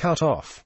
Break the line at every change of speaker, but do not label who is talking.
cut off.